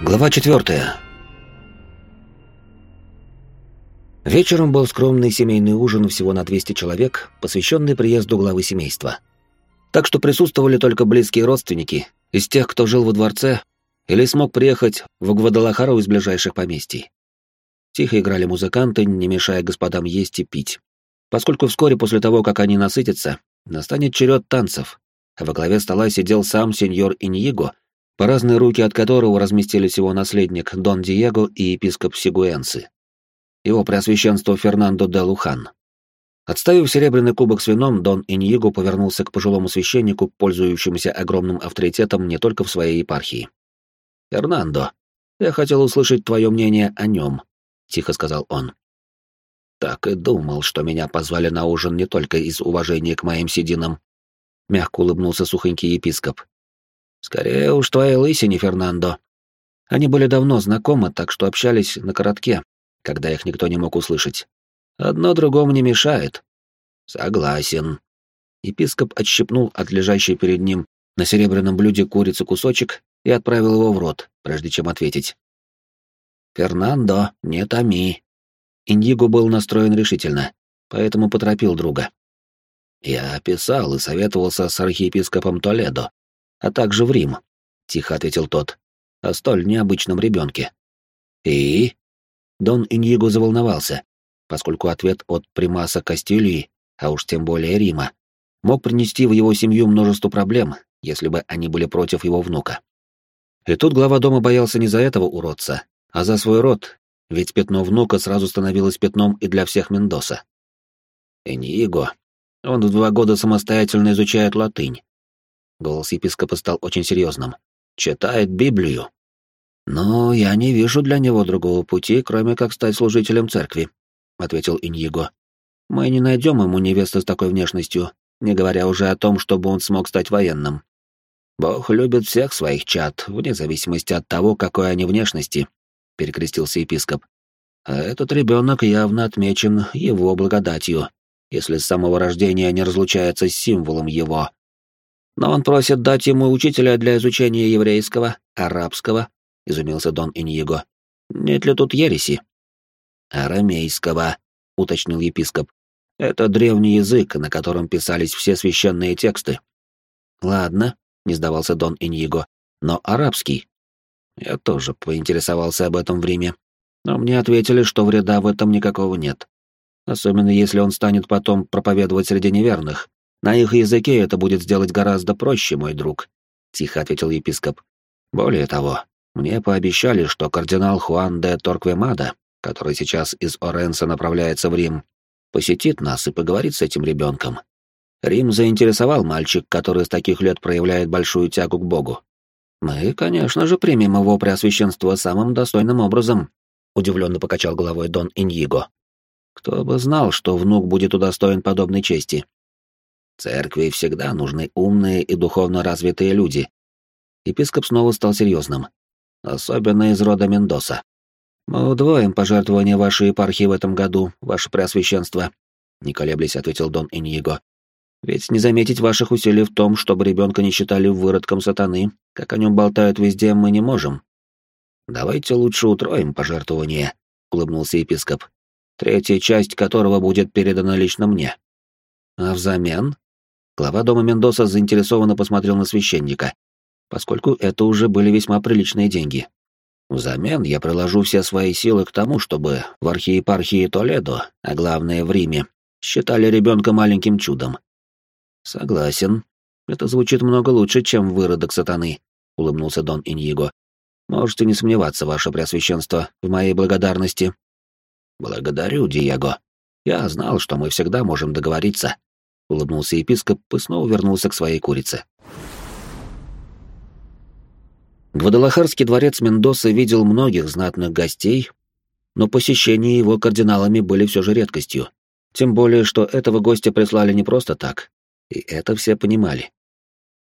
Глава четвертая. Вечером был скромный семейный ужин всего на 200 человек, посвященный приезду главы семейства. Так что присутствовали только близкие родственники из тех, кто жил во дворце или смог приехать в Гвадалахару из ближайших поместий. Тихо играли музыканты, не мешая господам есть и пить. Поскольку вскоре после того, как они насытятся, настанет черед танцев, а во главе стола сидел сам сеньор Иньего, по разные руки от которого разместились его наследник Дон Диего и епископ Сигуэнсы. Его преосвященство Фернандо де Лухан. Отставив серебряный кубок с вином, Дон Иньего повернулся к пожилому священнику, пользующемуся огромным авторитетом не только в своей епархии. «Фернандо, я хотел услышать твое мнение о нем», — тихо сказал он. «Так и думал, что меня позвали на ужин не только из уважения к моим сединам», — мягко улыбнулся сухонький епископ. Скорее уж твоей лысине, Фернандо. Они были давно знакомы, так что общались на коротке, когда их никто не мог услышать. Одно другому не мешает. Согласен. Епископ отщипнул от лежащей перед ним на серебряном блюде курицы кусочек и отправил его в рот, прежде чем ответить. «Фернандо, не томи». Индиго был настроен решительно, поэтому поторопил друга. «Я писал и советовался с архиепископом Толедо а также в Рим», — тихо ответил тот, — «о столь необычном ребенке». «И?» Дон Иньего заволновался, поскольку ответ от примаса Кастилии, а уж тем более Рима, мог принести в его семью множество проблем, если бы они были против его внука. И тут глава дома боялся не за этого уродца, а за свой род, ведь пятно внука сразу становилось пятном и для всех Мендоса. Иньего. Он в два года самостоятельно изучает латынь, Голос епископа стал очень серьезным. «Читает Библию». «Но я не вижу для него другого пути, кроме как стать служителем церкви», — ответил Иньего. «Мы не найдем ему невесты с такой внешностью, не говоря уже о том, чтобы он смог стать военным. Бог любит всех своих чад, вне зависимости от того, какой они внешности», — перекрестился епископ. «А этот ребенок явно отмечен его благодатью, если с самого рождения не разлучается с символом его, но он просит дать ему учителя для изучения еврейского, арабского, изумился Дон Иньего. Нет ли тут ереси? Арамейского, уточнил епископ. Это древний язык, на котором писались все священные тексты. Ладно, не сдавался Дон Иньего, но арабский. Я тоже поинтересовался об этом в Риме, но мне ответили, что вреда в этом никакого нет. Особенно если он станет потом проповедовать среди неверных, на их языке это будет сделать гораздо проще, мой друг, тихо ответил епископ. Более того, мне пообещали, что кардинал Хуан де Торквемада, который сейчас из Оренса направляется в Рим, посетит нас и поговорит с этим ребенком. Рим заинтересовал мальчик, который с таких лет проявляет большую тягу к Богу. Мы, конечно же, примем его преосвященство самым достойным образом, удивленно покачал головой Дон Иньего. Кто бы знал, что внук будет удостоен подобной чести. Церкви всегда нужны умные и духовно развитые люди. Епископ снова стал серьезным. Особенно из рода Мендоса. Мы удвоим пожертвования вашей епархии в этом году, ваше преосвященство, не колеблясь, ответил Дон Иньего. Ведь не заметить ваших усилий в том, чтобы ребенка не считали выродком сатаны, как о нем болтают везде, мы не можем. Давайте лучше утроим пожертвование, улыбнулся епископ, третья часть которого будет передана лично мне. А взамен Глава дома Мендоса заинтересованно посмотрел на священника, поскольку это уже были весьма приличные деньги. Взамен я приложу все свои силы к тому, чтобы в архиепархии Толедо, а главное в Риме, считали ребенка маленьким чудом. Согласен. Это звучит много лучше, чем выродок сатаны, улыбнулся Дон Иньего. Можете не сомневаться, ваше преосвященство, в моей благодарности. Благодарю, Диего. Я знал, что мы всегда можем договориться. — улыбнулся епископ и снова вернулся к своей курице. Гвадалахарский дворец Мендоса видел многих знатных гостей, но посещения его кардиналами были все же редкостью. Тем более, что этого гостя прислали не просто так, и это все понимали.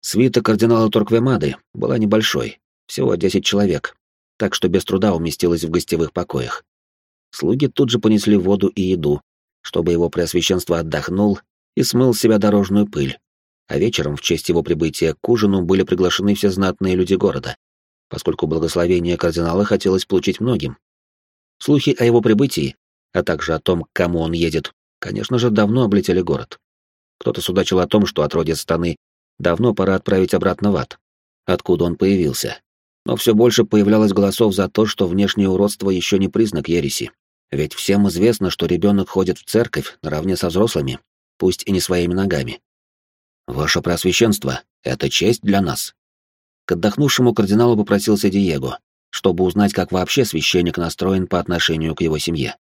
Свита кардинала Торквемады была небольшой, всего 10 человек, так что без труда уместилась в гостевых покоях. Слуги тут же понесли воду и еду, чтобы его преосвященство отдохнул и смыл с себя дорожную пыль. А вечером, в честь его прибытия к ужину, были приглашены все знатные люди города. поскольку благословение кардинала хотелось получить многим. Слухи о его прибытии, а также о том, к кому он едет, конечно же, давно облетели город. Кто-то судачил о том, что отродец Станы давно пора отправить обратно в ад, откуда он появился. Но все больше появлялось голосов за то, что внешнее уродство еще не признак ереси. Ведь всем известно, что ребенок ходит в церковь наравне со взрослыми, пусть и не своими ногами. «Ваше Преосвященство, это честь для нас». К отдохнувшему кардиналу попросился Диего, чтобы узнать, как вообще священник настроен по отношению к его семье.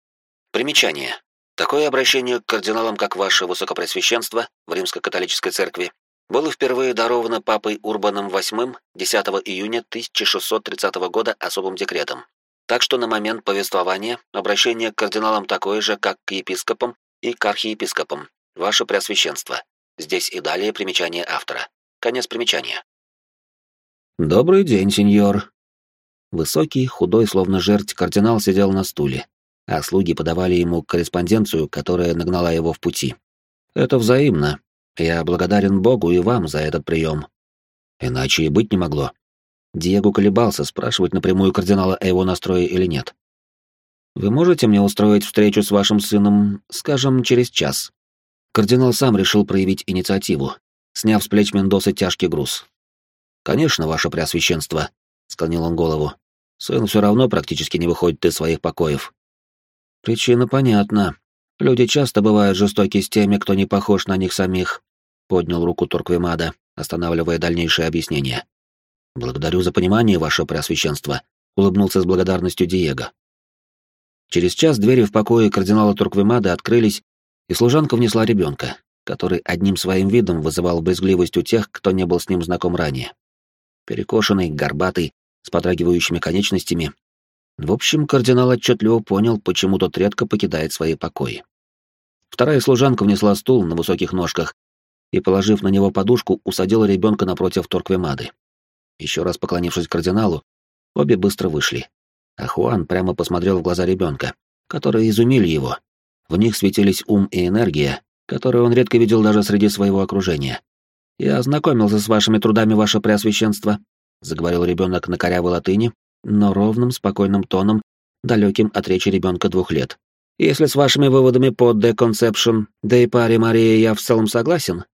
Примечание. Такое обращение к кардиналам, как ваше Высокопреосвященство в Римско-католической церкви, было впервые даровано папой Урбаном VIII 10 июня 1630 года особым декретом. Так что на момент повествования обращение к кардиналам такое же, как к епископам и к архиепископам, ваше Преосвященство. Здесь и далее примечание автора. Конец примечания. «Добрый день, сеньор». Высокий, худой, словно жерть, кардинал сидел на стуле, а слуги подавали ему корреспонденцию, которая нагнала его в пути. «Это взаимно. Я благодарен Богу и вам за этот прием. Иначе и быть не могло». Диего колебался, спрашивать напрямую кардинала о его настрое или нет. «Вы можете мне устроить встречу с вашим сыном, скажем, через час?» Кардинал сам решил проявить инициативу, сняв с плеч Мендоса тяжкий груз. «Конечно, ваше преосвященство», — склонил он голову. «Сын все равно практически не выходит из своих покоев». «Причина понятна. Люди часто бывают жестоки с теми, кто не похож на них самих», — поднял руку Торквемада, останавливая дальнейшее объяснение. «Благодарю за понимание, ваше преосвященство», — улыбнулся с благодарностью Диего. Через час двери в покое кардинала Турквемада открылись, и служанка внесла ребенка, который одним своим видом вызывал брезгливость у тех, кто не был с ним знаком ранее. Перекошенный, горбатый, с подрагивающими конечностями. В общем, кардинал отчетливо понял, почему тот редко покидает свои покои. Вторая служанка внесла стул на высоких ножках и, положив на него подушку, усадила ребенка напротив Торквемады. Еще раз поклонившись кардиналу, обе быстро вышли. А Хуан прямо посмотрел в глаза ребенка, которые изумили его, в них светились ум и энергия, которые он редко видел даже среди своего окружения. «Я ознакомился с вашими трудами, ваше преосвященство», — заговорил ребенок на корявой латыни, но ровным, спокойным тоном, далеким от речи ребенка двух лет. «Если с вашими выводами по Deconception, да и паре Мария я в целом согласен,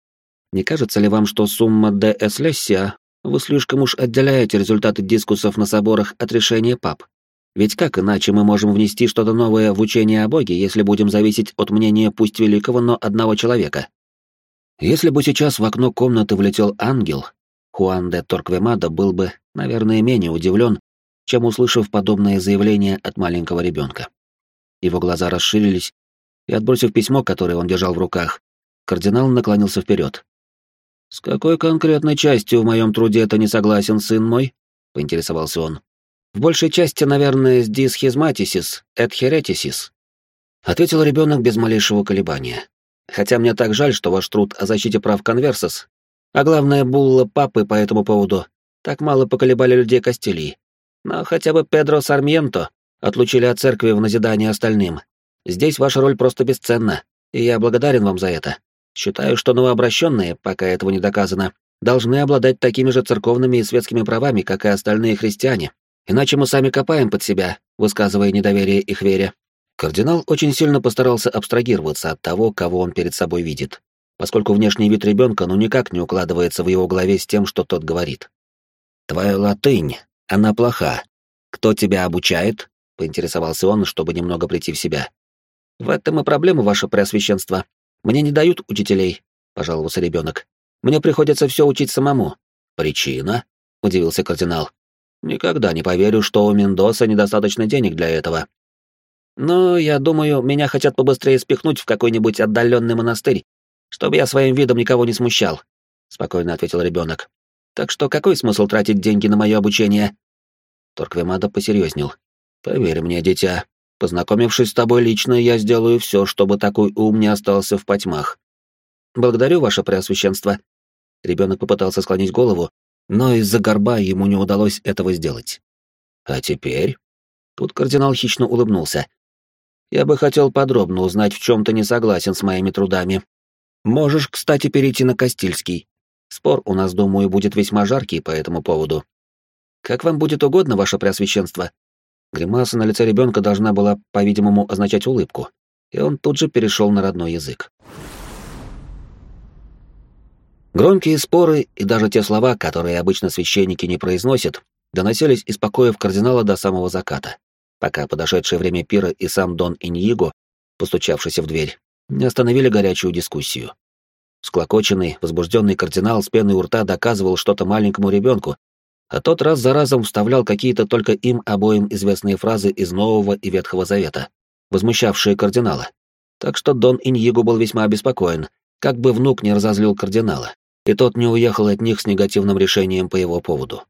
не кажется ли вам, что сумма de Eslessia вы слишком уж отделяете результаты дискуссов на соборах от решения пап? Ведь как иначе мы можем внести что-то новое в учение о Боге, если будем зависеть от мнения пусть великого, но одного человека? Если бы сейчас в окно комнаты влетел ангел, Хуан де Торквемада был бы, наверное, менее удивлен, чем услышав подобное заявление от маленького ребенка. Его глаза расширились, и, отбросив письмо, которое он держал в руках, кардинал наклонился вперед. «С какой конкретной частью в моем труде ты не согласен, сын мой?» — поинтересовался он. В большей части, наверное, с дисхизматисис, heretisис. Ответил ребенок без малейшего колебания. Хотя мне так жаль, что ваш труд о защите прав конверсус, а главное, булла папы по этому поводу, так мало поколебали людей Кастилии. Но хотя бы Педро Сармьенто отлучили от церкви в назидание остальным. Здесь ваша роль просто бесценна, и я благодарен вам за это. Считаю, что новообращенные, пока этого не доказано, должны обладать такими же церковными и светскими правами, как и остальные христиане, Иначе мы сами копаем под себя, высказывая недоверие их вере. Кардинал очень сильно постарался абстрагироваться от того, кого он перед собой видит, поскольку внешний вид ребенка ну никак не укладывается в его голове с тем, что тот говорит. «Твоя латынь, она плоха. Кто тебя обучает?» — поинтересовался он, чтобы немного прийти в себя. «В этом и проблема, ваше преосвященство. Мне не дают учителей», — пожаловался ребенок. «Мне приходится все учить самому». «Причина?» — удивился кардинал. Никогда не поверю, что у Мендоса недостаточно денег для этого. Но я думаю, меня хотят побыстрее спихнуть в какой-нибудь отдаленный монастырь, чтобы я своим видом никого не смущал, спокойно ответил ребенок. Так что какой смысл тратить деньги на мое обучение? Торквемада посерьезнел. Поверь мне, дитя, познакомившись с тобой лично, я сделаю все, чтобы такой ум не остался в потьмах. Благодарю, ваше преосвященство. Ребенок попытался склонить голову, но из-за горба ему не удалось этого сделать. А теперь? Тут кардинал хищно улыбнулся. Я бы хотел подробно узнать, в чем ты не согласен с моими трудами. Можешь, кстати, перейти на Кастильский. Спор у нас, думаю, будет весьма жаркий по этому поводу. Как вам будет угодно, ваше преосвященство. Гримаса на лице ребенка должна была, по-видимому, означать улыбку, и он тут же перешел на родной язык. Громкие споры и даже те слова, которые обычно священники не произносят, доносились из покоев кардинала до самого заката, пока подошедшее время пира и сам Дон Иньиго, постучавшийся в дверь, не остановили горячую дискуссию. Склокоченный, возбужденный кардинал с пеной у рта доказывал что-то маленькому ребенку, а тот раз за разом вставлял какие-то только им обоим известные фразы из Нового и Ветхого Завета, возмущавшие кардинала. Так что Дон Иньего был весьма обеспокоен, как бы внук не разозлил кардинала, и тот не уехал от них с негативным решением по его поводу.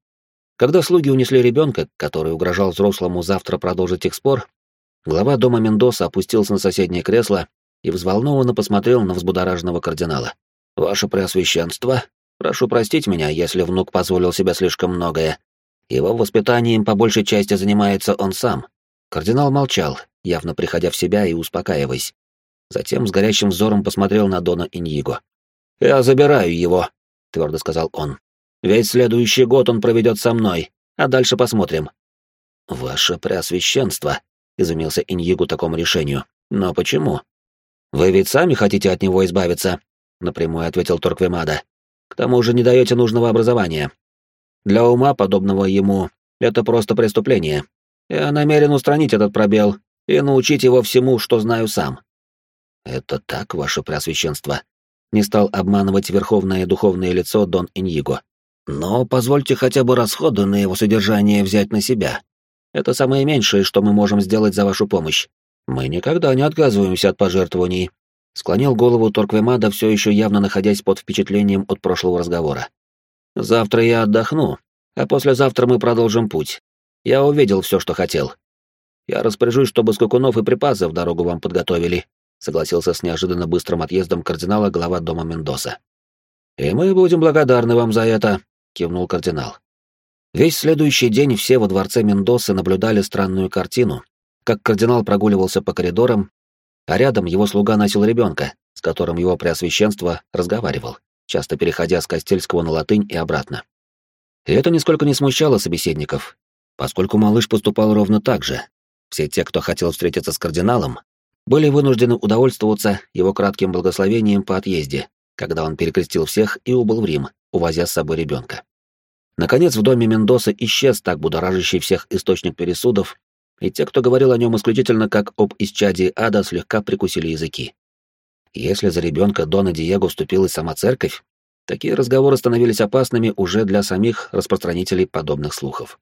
Когда слуги унесли ребенка, который угрожал взрослому завтра продолжить их спор, глава дома Мендоса опустился на соседнее кресло и взволнованно посмотрел на взбудораженного кардинала. «Ваше Преосвященство, прошу простить меня, если внук позволил себе слишком многое. Его воспитанием по большей части занимается он сам». Кардинал молчал, явно приходя в себя и успокаиваясь. Затем с горящим взором посмотрел на Дона Иньиго. «Я забираю его», — твердо сказал он. Весь следующий год он проведет со мной, а дальше посмотрим». «Ваше Преосвященство», — изумился Иньигу такому решению. «Но почему?» «Вы ведь сами хотите от него избавиться», — напрямую ответил Торквемада. «К тому же не даете нужного образования. Для ума, подобного ему, это просто преступление. Я намерен устранить этот пробел и научить его всему, что знаю сам». «Это так, ваше Преосвященство?» Не стал обманывать верховное духовное лицо Дон Иньиго. Но позвольте хотя бы расходы на его содержание взять на себя. Это самое меньшее, что мы можем сделать за вашу помощь. Мы никогда не отказываемся от пожертвований. Склонил голову Торквемада, все еще явно находясь под впечатлением от прошлого разговора. Завтра я отдохну, а послезавтра мы продолжим путь. Я увидел все, что хотел. Я распоряжусь, чтобы скакунов и припасы в дорогу вам подготовили, согласился с неожиданно быстрым отъездом кардинала глава дома Мендоса. И мы будем благодарны вам за это, кивнул кардинал. Весь следующий день все во дворце Мендосы наблюдали странную картину, как кардинал прогуливался по коридорам, а рядом его слуга носил ребенка, с которым его преосвященство разговаривал, часто переходя с Костельского на латынь и обратно. И это нисколько не смущало собеседников, поскольку малыш поступал ровно так же. Все те, кто хотел встретиться с кардиналом, были вынуждены удовольствоваться его кратким благословением по отъезде, когда он перекрестил всех и убыл в Рим, увозя с собой ребенка. Наконец, в доме Мендоса исчез так будоражащий всех источник пересудов, и те, кто говорил о нем исключительно как об исчадии ада, слегка прикусили языки. Если за ребенка Дона Диего вступилась сама церковь, такие разговоры становились опасными уже для самих распространителей подобных слухов.